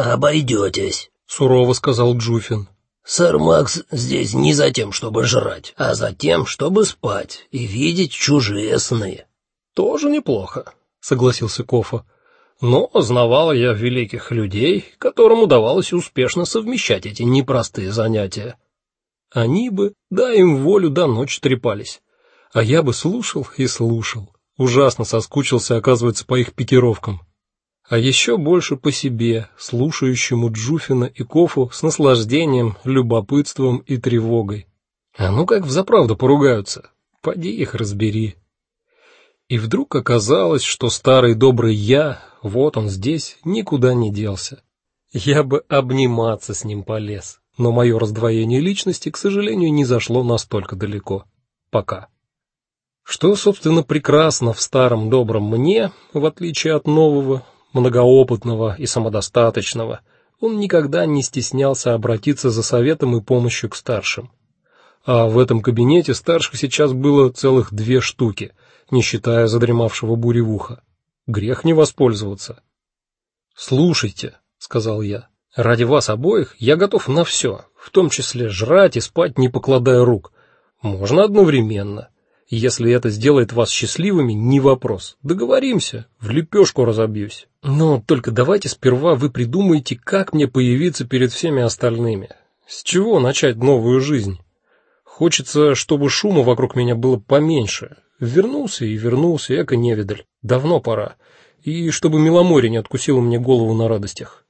Обойдетесь, сурово сказал Джуфин. Сэр Макс здесь не за тем, чтобы жрать, а за тем, чтобы спать и видеть чужие сны. Тоже неплохо, согласился Кофа. Но знавал я великих людей, которым удавалось успешно совмещать эти непростые занятия. Они бы, дай им волю, до ночи трепались. А я бы слушал и слушал. Ужасно соскучился, оказывается, по их пикировкам. А еще больше по себе, слушающему Джуфина и Кофу с наслаждением, любопытством и тревогой. А ну как в заправду поругаются. Поди их разбери. И вдруг оказалось, что старый добрый я, вот он здесь, никуда не делся. Я бы обниматься с ним полез, но мое раздвоение личности, к сожалению, не зашло настолько далеко. Пока. Что, собственно, прекрасно в старом добром мне, в отличие от нового, многоопытного и самодостаточного, он никогда не стеснялся обратиться за советом и помощью к старшим. А в этом кабинете старших сейчас было целых две штуки, не считая задремавшего буревуха. Грех не воспользоваться. Слушайте, сказал я. Ради вас обоих я готов на все, в том числе жрать и спать не покладая рук. Можно одновременно. Если это сделает вас счастливыми, не вопрос. Договоримся, в лепешку разобьюсь. Но только давайте сперва вы придумаете, как мне появиться перед всеми остальными. С чего начать новую жизнь? Хочется, чтобы шума вокруг меня было поменьше, Вернулся и вернулся, эко невидаль. Давно пора. И чтобы Миломоре не откусило мне голову на радостях.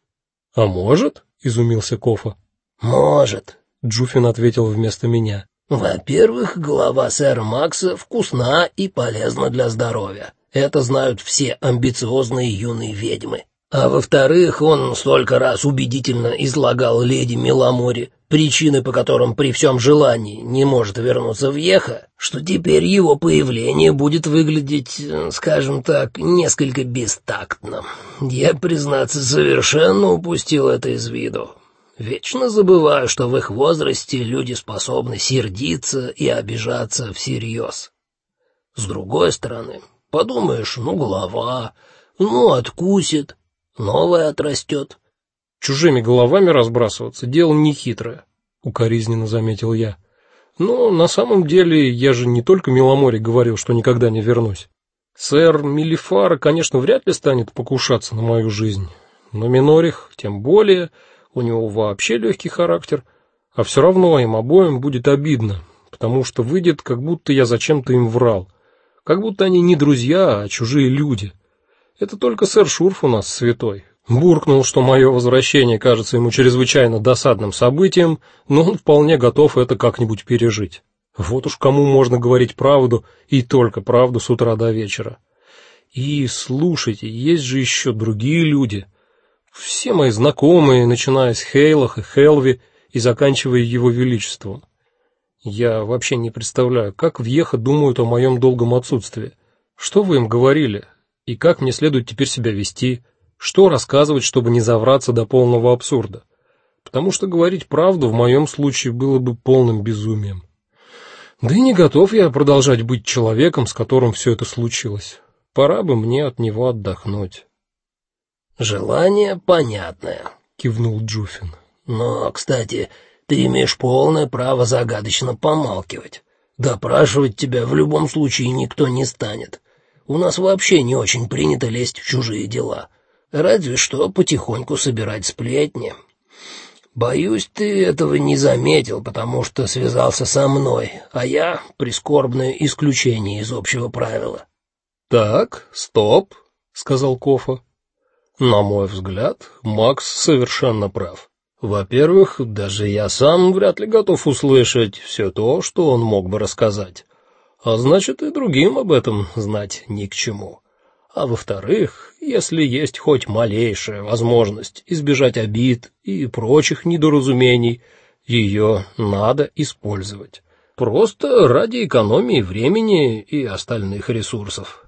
А может? изумился Кофа. Может, Джуфин ответил вместо меня. Во-первых, голова сэра Макса вкусна и полезна для здоровья. Это знают все амбициозные юные ведьмы. А во-вторых, он столько раз убедительно излагал леди Миломоре причины, по которым при всем желании не может вернуться в Еха, что теперь его появление будет выглядеть, скажем так, несколько бестактно. Я, признаться, совершенно упустил это из виду. Вечно забываю, что в их возрасте люди способны сердиться и обижаться всерьез. С другой стороны, подумаешь, ну голова, ну откусит, новое отрастет. Чужими головами разбрасываться дело нехитрое, укоризненно заметил я. Но на самом деле я же не только Миломоре говорил, что никогда не вернусь. Сэр Милифара, конечно, вряд ли станет покушаться на мою жизнь, но Минорих тем более, у него вообще легкий характер, а все равно им обоим будет обидно, потому что выйдет, как будто я зачем-то им врал, как будто они не друзья, а чужие люди. Это только сэр Шурф у нас святой. Буркнул, что мое возвращение кажется ему чрезвычайно досадным событием, но он вполне готов это как-нибудь пережить. Вот уж кому можно говорить правду и только правду с утра до вечера. И слушайте, есть же еще другие люди. Все мои знакомые, начиная с Хейлах и Хелви и заканчивая его величеством. Я вообще не представляю, как в Еха думают о моем долгом отсутствии. Что вы им говорили? и как мне следует теперь себя вести, что рассказывать, чтобы не завраться до полного абсурда. Потому что говорить правду в моем случае было бы полным безумием. Да и не готов я продолжать быть человеком, с которым все это случилось. Пора бы мне от него отдохнуть. Желание понятное, кивнул Джуфин. Но, кстати, ты имеешь полное право загадочно помалкивать. Допрашивать тебя в любом случае никто не станет. У нас вообще не очень принято лезть в чужие дела, разве что потихоньку собирать сплетни. Боюсь, ты этого не заметил, потому что связался со мной, а я прискорбное исключение из общего правила. Так, стоп, сказал Кофа. На мой взгляд, Макс совершенно прав. Во-первых, даже я сам вряд ли готов услышать все то, что он мог бы рассказать а значит и другим об этом знать ни к чему. А во-вторых, если есть хоть малейшая возможность избежать обид и прочих недоразумений, ее надо использовать. Просто ради экономии времени и остальных ресурсов.